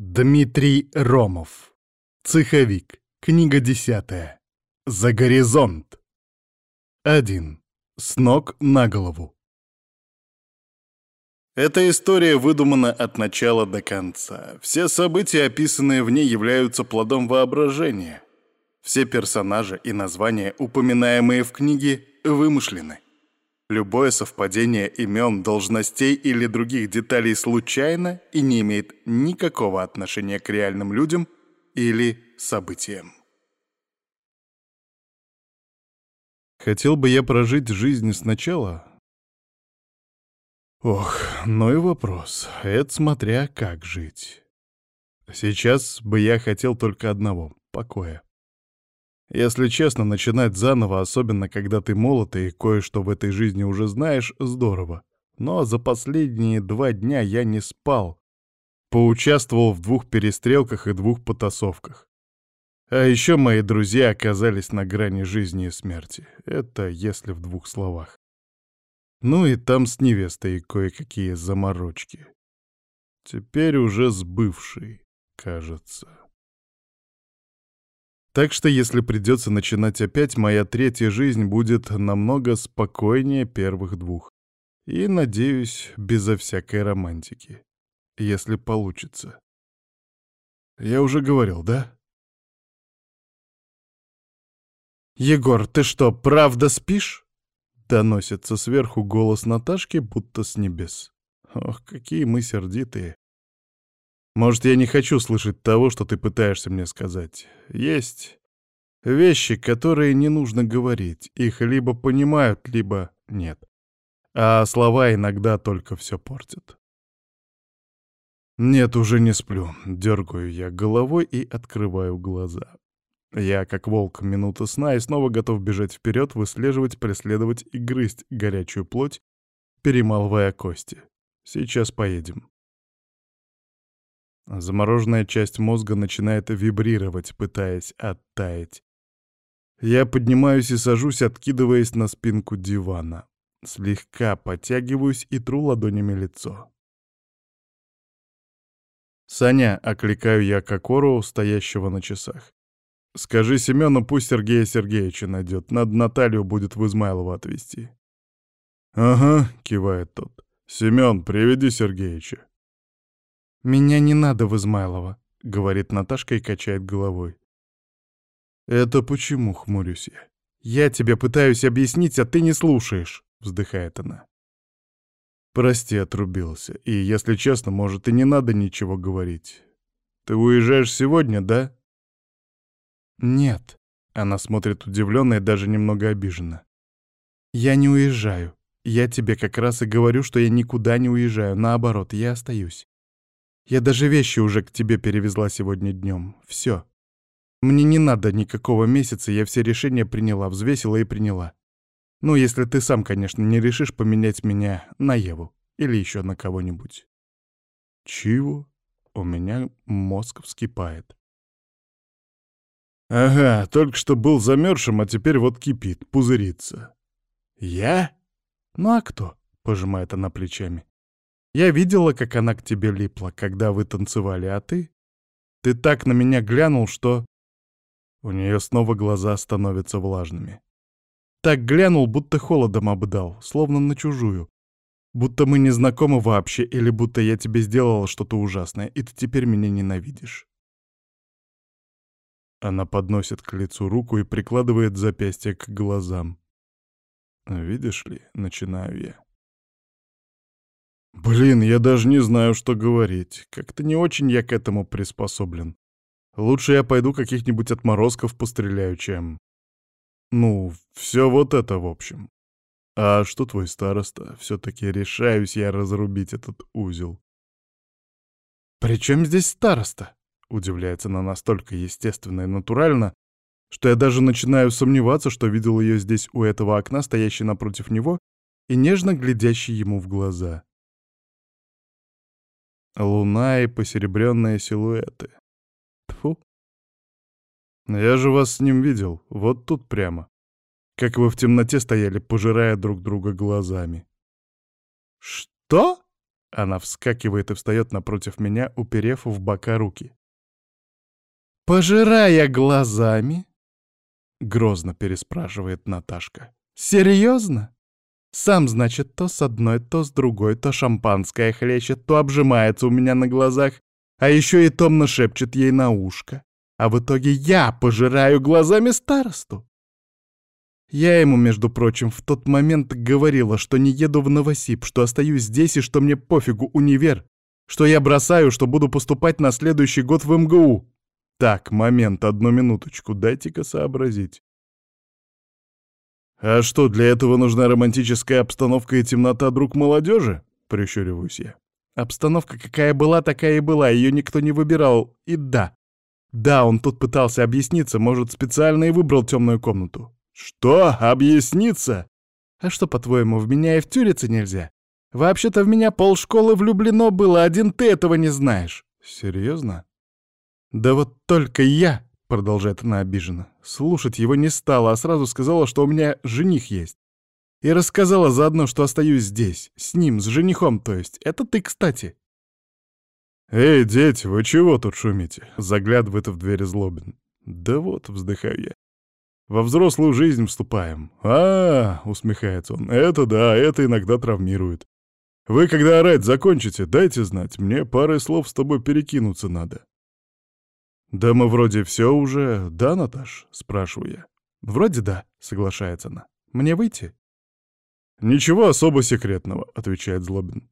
Дмитрий Ромов. Цеховик. Книга десятая. За горизонт. Один. С ног на голову. Эта история выдумана от начала до конца. Все события, описанные в ней, являются плодом воображения. Все персонажи и названия, упоминаемые в книге, вымышлены. Любое совпадение имен, должностей или других деталей случайно и не имеет никакого отношения к реальным людям или событиям. Хотел бы я прожить жизнь сначала? Ох, ну и вопрос. Это смотря как жить. Сейчас бы я хотел только одного — покоя. Если честно, начинать заново, особенно когда ты молод и кое-что в этой жизни уже знаешь, здорово. Но за последние два дня я не спал. Поучаствовал в двух перестрелках и двух потасовках. А еще мои друзья оказались на грани жизни и смерти. Это если в двух словах. Ну и там с невестой кое-какие заморочки. Теперь уже с бывшей, кажется. Так что если придется начинать опять, моя третья жизнь будет намного спокойнее первых двух. И, надеюсь, безо всякой романтики. Если получится. Я уже говорил, да? «Егор, ты что, правда спишь?» Доносится сверху голос Наташки, будто с небес. Ох, какие мы сердитые. Может, я не хочу слышать того, что ты пытаешься мне сказать. Есть вещи, которые не нужно говорить. Их либо понимают, либо нет. А слова иногда только все портят. Нет, уже не сплю. Дергаю я головой и открываю глаза. Я, как волк, минута сна и снова готов бежать вперед, выслеживать, преследовать и грызть горячую плоть, перемалывая кости. Сейчас поедем. Замороженная часть мозга начинает вибрировать, пытаясь оттаять. Я поднимаюсь и сажусь, откидываясь на спинку дивана. Слегка подтягиваюсь и тру ладонями лицо. «Саня», — окликаю я Кокору, стоящего на часах. «Скажи Семену, пусть Сергея Сергеевича найдет. Надо Наталью будет в Измайлово отвезти». «Ага», — кивает тот. «Семен, приведи Сергеича». «Меня не надо в Измайлово», — говорит Наташка и качает головой. «Это почему?» — хмурюсь я. «Я тебе пытаюсь объяснить, а ты не слушаешь», — вздыхает она. «Прости, отрубился. И, если честно, может, и не надо ничего говорить. Ты уезжаешь сегодня, да?» «Нет», — она смотрит удивленно и даже немного обиженно. «Я не уезжаю. Я тебе как раз и говорю, что я никуда не уезжаю. Наоборот, я остаюсь. Я даже вещи уже к тебе перевезла сегодня днем. Все. Мне не надо никакого месяца, я все решения приняла, взвесила и приняла. Ну, если ты сам, конечно, не решишь поменять меня на Еву или еще на кого-нибудь. Чего? У меня мозг вскипает. Ага, только что был замерзшим, а теперь вот кипит, пузырится. Я? Ну а кто? Пожимает она плечами. Я видела, как она к тебе липла, когда вы танцевали, а ты? Ты так на меня глянул, что...» У нее снова глаза становятся влажными. Так глянул, будто холодом обдал, словно на чужую. Будто мы не знакомы вообще, или будто я тебе сделала что-то ужасное, и ты теперь меня ненавидишь. Она подносит к лицу руку и прикладывает запястье к глазам. «Видишь ли, начинаю я. Блин, я даже не знаю, что говорить. Как-то не очень я к этому приспособлен. Лучше я пойду каких-нибудь отморозков постреляю, чем... Ну, все вот это в общем. А что твой староста? Все-таки решаюсь я разрубить этот узел. «При чем здесь староста?» — удивляется она настолько естественно и натурально, что я даже начинаю сомневаться, что видел ее здесь у этого окна, стоящей напротив него и нежно глядящей ему в глаза. Луна и посеребренные силуэты. Тфу. Я же вас с ним видел, вот тут прямо. Как вы в темноте стояли, пожирая друг друга глазами. «Что?» Она вскакивает и встает напротив меня, уперев в бока руки. «Пожирая глазами?» — грозно переспрашивает Наташка. «Серьезно? Сам, значит, то с одной, то с другой, то шампанское хлещет, то обжимается у меня на глазах, а еще и томно шепчет ей на ушко. А в итоге я пожираю глазами старосту. Я ему, между прочим, в тот момент говорила, что не еду в Новосиб, что остаюсь здесь и что мне пофигу универ, что я бросаю, что буду поступать на следующий год в МГУ. Так, момент, одну минуточку, дайте-ка сообразить. «А что, для этого нужна романтическая обстановка и темнота, друг молодежи?» — прищуриваюсь я. Обстановка какая была, такая и была, ее никто не выбирал. И да, да, он тут пытался объясниться, может, специально и выбрал темную комнату. Что? Объясниться? А что, по-твоему, в меня и втюриться нельзя? Вообще-то в меня полшколы влюблено было, один ты этого не знаешь. Серьезно? Да вот только я, продолжает она обиженно, слушать его не стала, а сразу сказала, что у меня жених есть. И рассказала заодно, что остаюсь здесь, с ним, с женихом, то есть. Это ты, кстати. «Эй, дети, вы чего тут шумите?» — заглядывает в дверь Злобин. «Да вот», — вздыхаю я. «Во взрослую жизнь вступаем». А, -а, -а усмехается он. «Это да, это иногда травмирует. Вы, когда орать закончите, дайте знать. Мне парой слов с тобой перекинуться надо». «Да мы вроде все уже, да, Наташ?» — спрашиваю я. «Вроде да», — соглашается она. «Мне выйти?» «Ничего особо секретного», — отвечает Злобин.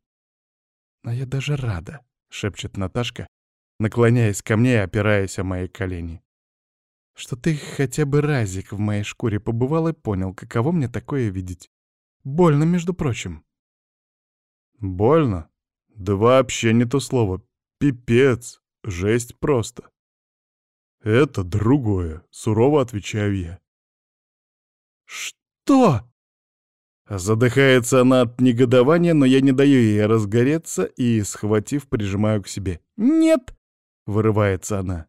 «А я даже рада», — шепчет Наташка, наклоняясь ко мне и опираясь о мои колени. «Что ты хотя бы разик в моей шкуре побывал и понял, каково мне такое видеть. Больно, между прочим». «Больно? Да вообще не то слово. Пипец. Жесть просто». «Это другое», — сурово отвечаю я. «Что?» Задыхается она от негодования, но я не даю ей разгореться и, схватив, прижимаю к себе. «Нет!» — вырывается она.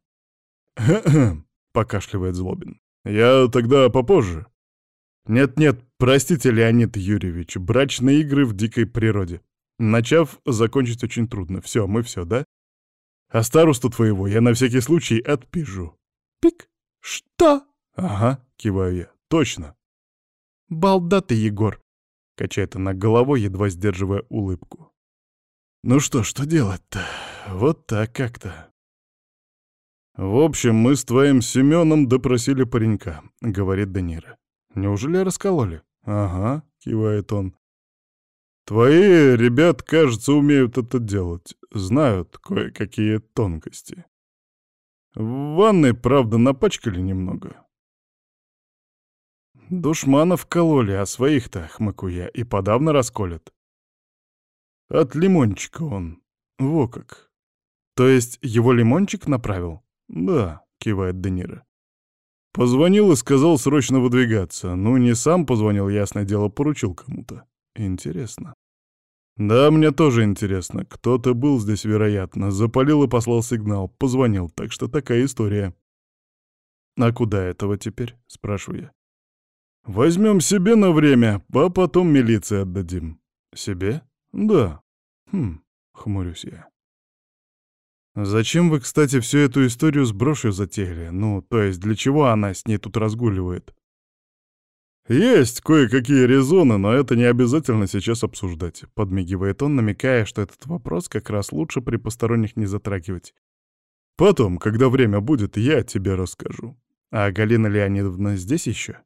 Покашливает Злобин. «Я тогда попозже». «Нет-нет, простите, Леонид Юрьевич, брачные игры в дикой природе. Начав, закончить очень трудно. Все, мы все, да? А старосту твоего я на всякий случай отпишу». «Пик? Что?» «Ага», — киваю я. «Точно». «Балда ты, Егор!» Качает она головой, едва сдерживая улыбку. «Ну что, что делать-то? Вот так как-то». «В общем, мы с твоим Семеном допросили паренька», — говорит Данира. «Неужели раскололи?» «Ага», — кивает он. «Твои ребят, кажется, умеют это делать. Знают кое-какие тонкости. В ванной, правда, напачкали немного. Душманов кололи, а своих-то, хмыку я, и подавно расколят. От лимончика он. Во как. То есть его лимончик направил? Да, кивает Денира. Позвонил и сказал срочно выдвигаться. Ну, не сам позвонил, ясное дело, поручил кому-то. Интересно. Да, мне тоже интересно. Кто-то был здесь, вероятно. Запалил и послал сигнал. Позвонил, так что такая история. А куда этого теперь? Спрашиваю я. Возьмем себе на время, а потом милиции отдадим. Себе? Да. Хм, хмурюсь я. Зачем вы, кстати, всю эту историю с брошью затеяли? Ну, то есть, для чего она с ней тут разгуливает? Есть кое-какие резоны, но это не обязательно сейчас обсуждать, подмигивает он, намекая, что этот вопрос как раз лучше при посторонних не затрагивать. Потом, когда время будет, я тебе расскажу. А Галина Леонидовна здесь еще?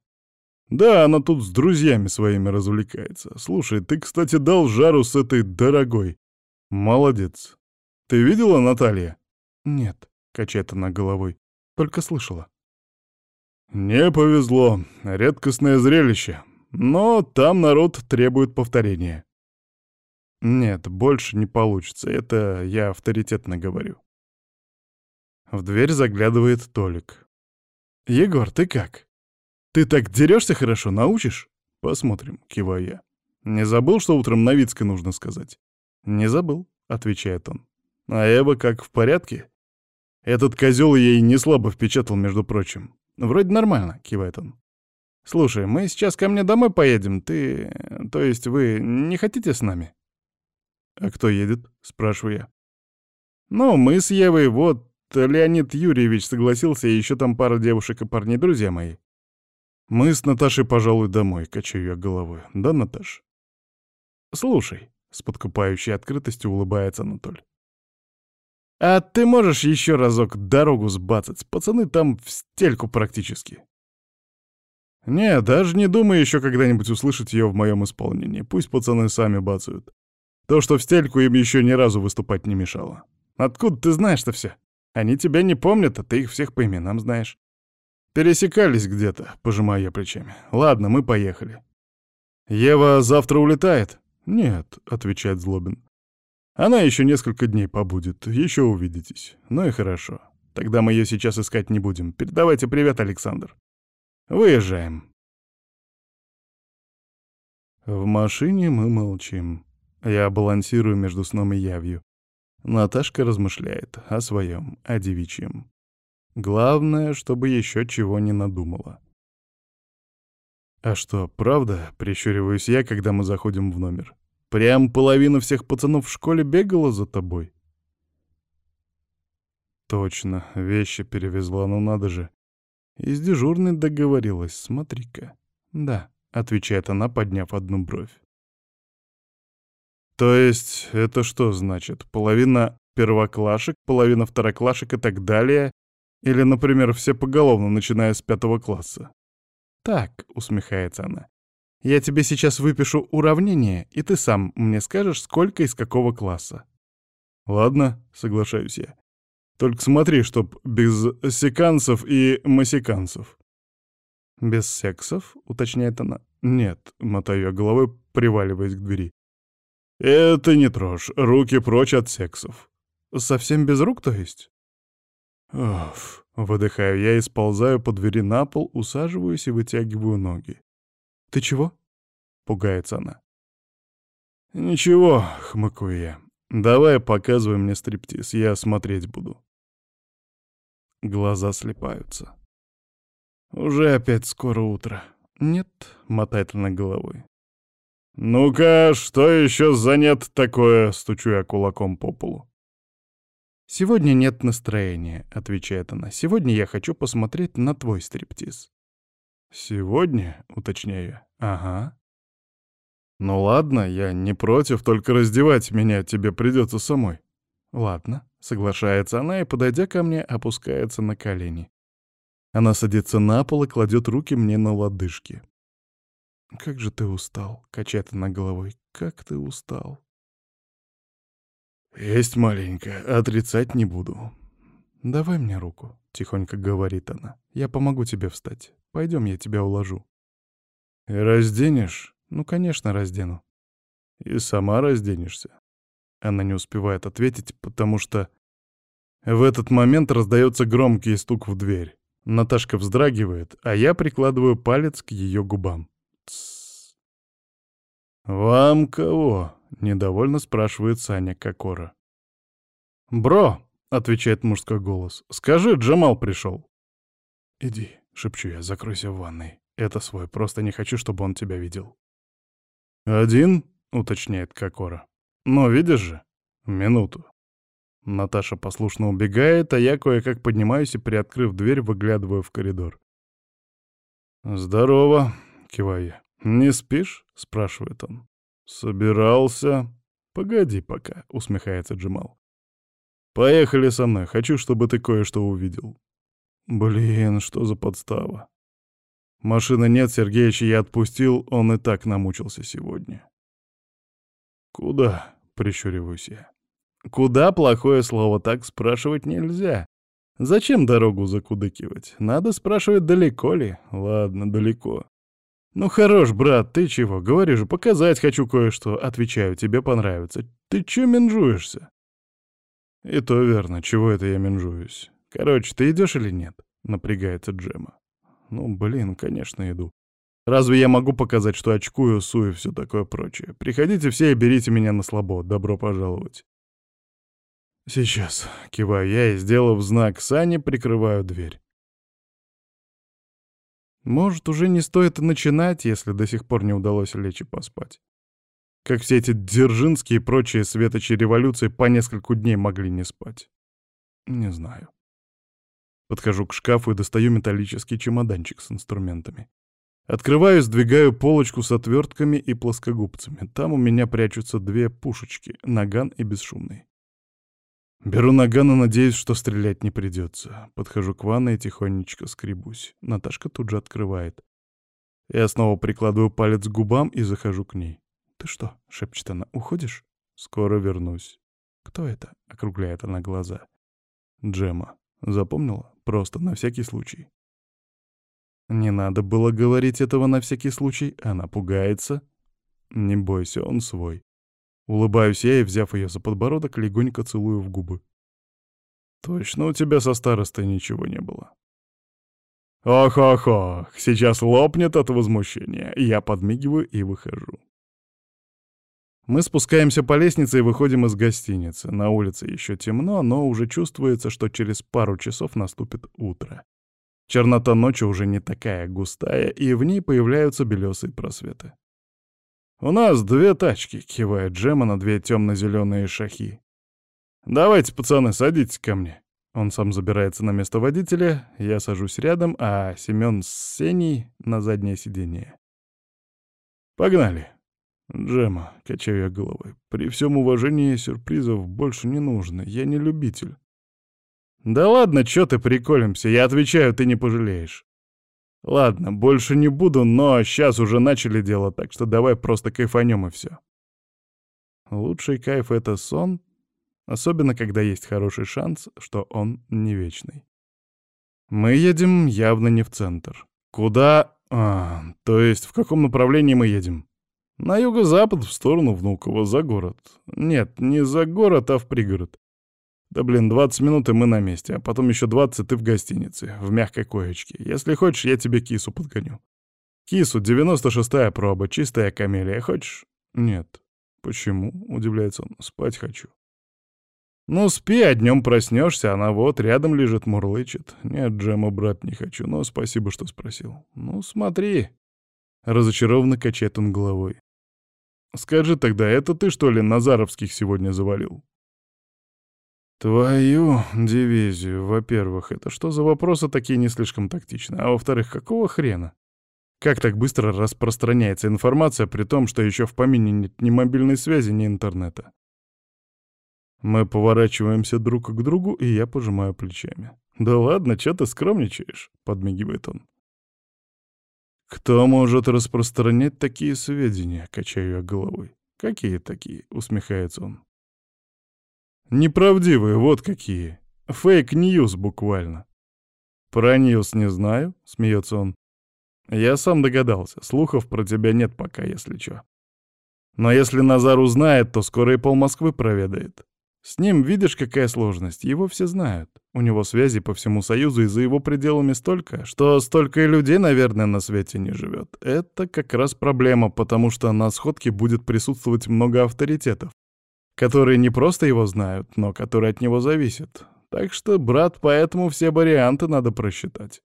Да, она тут с друзьями своими развлекается. Слушай, ты, кстати, дал жару с этой дорогой. Молодец. Ты видела Наталья? Нет, качает она головой. Только слышала. Не повезло. Редкостное зрелище. Но там народ требует повторения. Нет, больше не получится. Это я авторитетно говорю. В дверь заглядывает Толик. «Егор, ты как?» «Ты так дерешься хорошо, научишь?» «Посмотрим», — киваю я. «Не забыл, что утром Новицкой нужно сказать?» «Не забыл», — отвечает он. «А Эва как, в порядке?» «Этот козел ей не слабо впечатал, между прочим». «Вроде нормально», — кивает он. «Слушай, мы сейчас ко мне домой поедем, ты... То есть вы не хотите с нами?» «А кто едет?» — спрашиваю я. «Ну, мы с Евой, вот, Леонид Юрьевич согласился, и еще там пара девушек и парней, друзья мои. Мы с Наташей, пожалуй, домой, качаю я головой. Да, Наташ? Слушай, с подкупающей открытостью улыбается Анатоль. А ты можешь еще разок дорогу сбацать? Пацаны там в стельку практически. Не, даже не думаю еще когда-нибудь услышать ее в моем исполнении. Пусть пацаны сами бацают. То, что в стельку им еще ни разу выступать не мешало. Откуда ты знаешь-то все? Они тебя не помнят, а ты их всех по именам знаешь. Пересекались где-то, пожимая я плечами. Ладно, мы поехали. Ева завтра улетает? Нет, отвечает Злобин. Она еще несколько дней побудет, еще увидитесь. Ну и хорошо. Тогда мы ее сейчас искать не будем. Передавайте привет, Александр. Выезжаем. В машине мы молчим. Я балансирую между сном и явью. Наташка размышляет о своем, о девичьем. Главное, чтобы еще чего не надумала. «А что, правда?» — прищуриваюсь я, когда мы заходим в номер. «Прям половина всех пацанов в школе бегала за тобой?» «Точно, вещи перевезла, ну надо же. И с дежурной договорилась, смотри-ка». «Да», — отвечает она, подняв одну бровь. То есть это что значит? Половина первоклашек, половина второклашек и так далее? Или, например, все поголовно, начиная с пятого класса? Так, усмехается она. Я тебе сейчас выпишу уравнение, и ты сам мне скажешь, сколько из какого класса. Ладно, соглашаюсь я. Только смотри, чтоб без секансов и масикансов. Без сексов, уточняет она. Нет, мотаю я головой, приваливаясь к двери. «Это не трожь. Руки прочь от сексов». «Совсем без рук, то есть?» Оф, выдыхаю я и сползаю по двери на пол, усаживаюсь и вытягиваю ноги. «Ты чего?» — пугается она. «Ничего», — хмыкаю я. «Давай показывай мне стриптиз, я смотреть буду». Глаза слепаются. «Уже опять скоро утро». «Нет», — мотает она головой. «Ну-ка, что еще за нет такое?» — стучу я кулаком по полу. «Сегодня нет настроения», — отвечает она. «Сегодня я хочу посмотреть на твой стриптиз». «Сегодня?» — уточняю. «Ага». «Ну ладно, я не против, только раздевать меня тебе придется самой». «Ладно», — соглашается она и, подойдя ко мне, опускается на колени. Она садится на пол и кладет руки мне на лодыжки. «Как же ты устал», — качает она головой. «Как ты устал». «Есть маленько, отрицать не буду». «Давай мне руку», — тихонько говорит она. «Я помогу тебе встать. Пойдем, я тебя уложу». «И разденешь?» «Ну, конечно, раздену». «И сама разденешься?» Она не успевает ответить, потому что в этот момент раздается громкий стук в дверь. Наташка вздрагивает, а я прикладываю палец к ее губам. Тссс. «Вам кого?» — недовольно спрашивает Саня Кокора. «Бро!» — отвечает мужской голос. «Скажи, Джамал пришел». «Иди», — шепчу я, — «закройся в ванной. Это свой, просто не хочу, чтобы он тебя видел». «Один?» — уточняет Кокора. «Но видишь же? Минуту». Наташа послушно убегает, а я кое-как поднимаюсь и, приоткрыв дверь, выглядываю в коридор. «Здорово», киваю я. «Не спишь?» — спрашивает он. «Собирался...» «Погоди пока», — усмехается Джимал. «Поехали со мной, хочу, чтобы ты кое-что увидел». «Блин, что за подстава?» «Машины нет, Сергеич, я отпустил, он и так намучился сегодня». «Куда?» — прищуриваюсь я. «Куда?» — плохое слово, так спрашивать нельзя. Зачем дорогу закудыкивать? Надо спрашивать, далеко ли? Ладно, далеко. «Ну хорош, брат, ты чего? Говори же, показать хочу кое-что. Отвечаю, тебе понравится. Ты чё менжуешься?» «И то верно. Чего это я менжуюсь? Короче, ты идешь или нет?» — напрягается Джема. «Ну, блин, конечно, иду. Разве я могу показать, что очкую, сую и все такое прочее? Приходите все и берите меня на слабо. Добро пожаловать». «Сейчас», — киваю я и, сделав знак Сане, прикрываю дверь. Может, уже не стоит начинать, если до сих пор не удалось лечь и поспать. Как все эти Дзержинские и прочие светочи революции по нескольку дней могли не спать. Не знаю. Подхожу к шкафу и достаю металлический чемоданчик с инструментами. Открываю, сдвигаю полочку с отвертками и плоскогубцами. Там у меня прячутся две пушечки — наган и бесшумный. Беру наган и надеюсь, что стрелять не придется. Подхожу к ванной и тихонечко скребусь. Наташка тут же открывает. Я снова прикладываю палец к губам и захожу к ней. «Ты что?» — шепчет она. «Уходишь?» «Скоро вернусь». «Кто это?» — округляет она глаза. «Джема. Запомнила? Просто на всякий случай». Не надо было говорить этого на всякий случай, она пугается. Не бойся, он свой. Улыбаюсь я и, взяв ее за подбородок, легонько целую в губы. Точно у тебя со старостой ничего не было. Ох-ох-ох, сейчас лопнет от возмущения. Я подмигиваю и выхожу. Мы спускаемся по лестнице и выходим из гостиницы. На улице еще темно, но уже чувствуется, что через пару часов наступит утро. Чернота ночи уже не такая густая, и в ней появляются белесые просветы. «У нас две тачки», — кивает Джема на две темно-зеленые шахи. «Давайте, пацаны, садитесь ко мне». Он сам забирается на место водителя, я сажусь рядом, а Семен с Сеней — на заднее сиденье. «Погнали». «Джема», — качаю я головой, — «при всем уважении сюрпризов больше не нужно, я не любитель». «Да ладно, чё ты приколимся, я отвечаю, ты не пожалеешь». «Ладно, больше не буду, но сейчас уже начали дело, так что давай просто кайфанем и все. Лучший кайф — это сон, особенно когда есть хороший шанс, что он не вечный. Мы едем явно не в центр. Куда... А, то есть в каком направлении мы едем? На юго-запад, в сторону Внуково, за город. Нет, не за город, а в пригород. Да блин, 20 минут и мы на месте, а потом еще 20 ты в гостинице, в мягкой коечке. Если хочешь, я тебе кису подгоню. Кису, 96-я проба, чистая камелия. Хочешь? Нет. Почему? Удивляется он. Спать хочу. Ну, спи, а днем проснешься, она вот рядом лежит, мурлычет. Нет, Джема, брат, не хочу, но спасибо, что спросил. Ну, смотри. Разочарованно качает он головой. Скажи тогда, это ты, что ли, Назаровских сегодня завалил? Твою дивизию, во-первых, это что за вопросы такие не слишком тактичные, а во-вторых, какого хрена? Как так быстро распространяется информация, при том, что еще в помине нет ни мобильной связи, ни интернета? Мы поворачиваемся друг к другу, и я пожимаю плечами. «Да ладно, что ты скромничаешь?» — подмигивает он. «Кто может распространять такие сведения?» — качаю я головой. «Какие такие?» — усмехается он. Неправдивые, вот какие. Fake news буквально. Про ньюс не знаю, смеется он. Я сам догадался, слухов про тебя нет пока, если чё. Но если Назар узнает, то скоро и пол Москвы проведает. С ним видишь, какая сложность, его все знают. У него связи по всему Союзу и за его пределами столько, что столько и людей, наверное, на свете не живет. Это как раз проблема, потому что на сходке будет присутствовать много авторитетов которые не просто его знают, но которые от него зависят. Так что, брат, поэтому все варианты надо просчитать.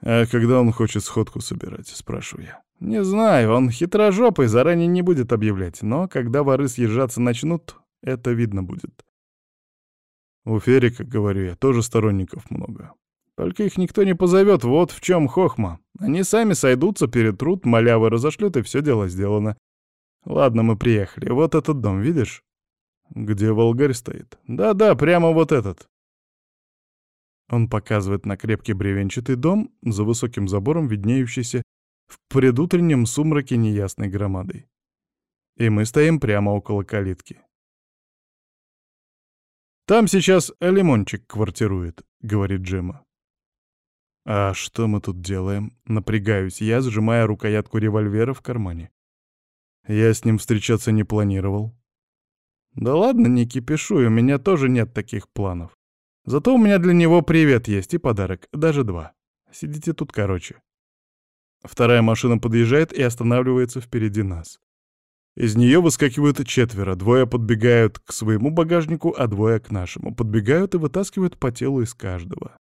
«А когда он хочет сходку собирать?» — спрашиваю я. «Не знаю, он хитрожопый, заранее не будет объявлять, но когда воры съезжаться начнут, это видно будет». У Ферика, говорю я, тоже сторонников много. Только их никто не позовет, вот в чем хохма. Они сами сойдутся, перетрут, малявы разошлют, и все дело сделано. Ладно, мы приехали. Вот этот дом, видишь? Где волгарь стоит? Да-да, прямо вот этот. Он показывает на крепкий бревенчатый дом, за высоким забором, виднеющийся в предутреннем сумраке неясной громадой. И мы стоим прямо около калитки. «Там сейчас Лимончик квартирует», — говорит Джима. «А что мы тут делаем?» — напрягаюсь я, сжимая рукоятку револьвера в кармане. Я с ним встречаться не планировал. Да ладно, не кипишуй, у меня тоже нет таких планов. Зато у меня для него привет есть и подарок, даже два. Сидите тут короче. Вторая машина подъезжает и останавливается впереди нас. Из нее выскакивают четверо, двое подбегают к своему багажнику, а двое к нашему. Подбегают и вытаскивают по телу из каждого.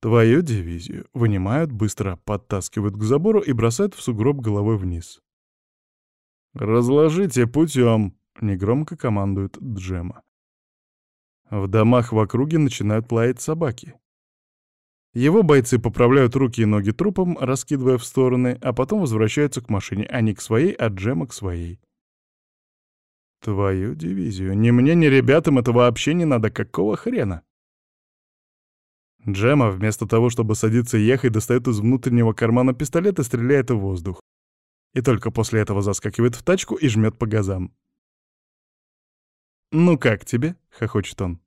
Твою дивизию вынимают, быстро подтаскивают к забору и бросают в сугроб головой вниз. «Разложите путем», — негромко командует Джема. В домах в округе начинают лаять собаки. Его бойцы поправляют руки и ноги трупом, раскидывая в стороны, а потом возвращаются к машине, а не к своей, а Джема к своей. Твою дивизию. Ни мне, ни ребятам это вообще не надо. Какого хрена? Джема, вместо того, чтобы садиться ехать, достает из внутреннего кармана пистолет и стреляет в воздух и только после этого заскакивает в тачку и жмет по газам. «Ну как тебе?» — хохочет он.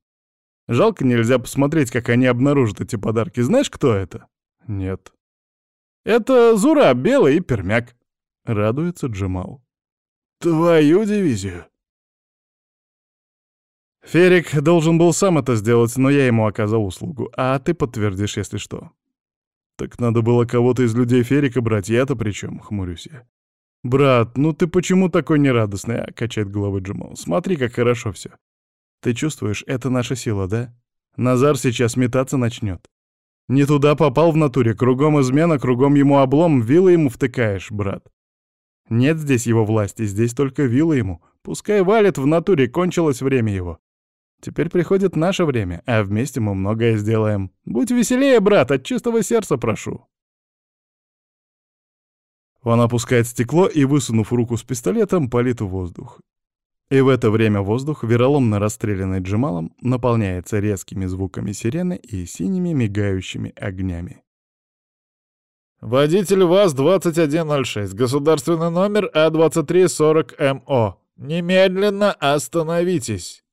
«Жалко, нельзя посмотреть, как они обнаружат эти подарки. Знаешь, кто это?» «Нет». «Это Зура, белый и пермяк», — радуется Джемал. «Твою дивизию!» Ферик должен был сам это сделать, но я ему оказал услугу, а ты подтвердишь, если что. Так надо было кого-то из людей Ферика брать, я-то при чем, хмурюсь я. «Брат, ну ты почему такой нерадостный?» — качает головой Джамал. «Смотри, как хорошо все. Ты чувствуешь, это наша сила, да? Назар сейчас метаться начнет. Не туда попал в натуре, кругом измена, кругом ему облом, вилы ему втыкаешь, брат. Нет здесь его власти, здесь только вилы ему. Пускай валит в натуре, кончилось время его. Теперь приходит наше время, а вместе мы многое сделаем. Будь веселее, брат, от чистого сердца прошу». Он опускает стекло и, высунув руку с пистолетом, палит в воздух. И в это время воздух, вероломно расстрелянный Джемалом, наполняется резкими звуками сирены и синими мигающими огнями. «Водитель ВАЗ-2106, государственный номер А2340МО. Немедленно остановитесь!»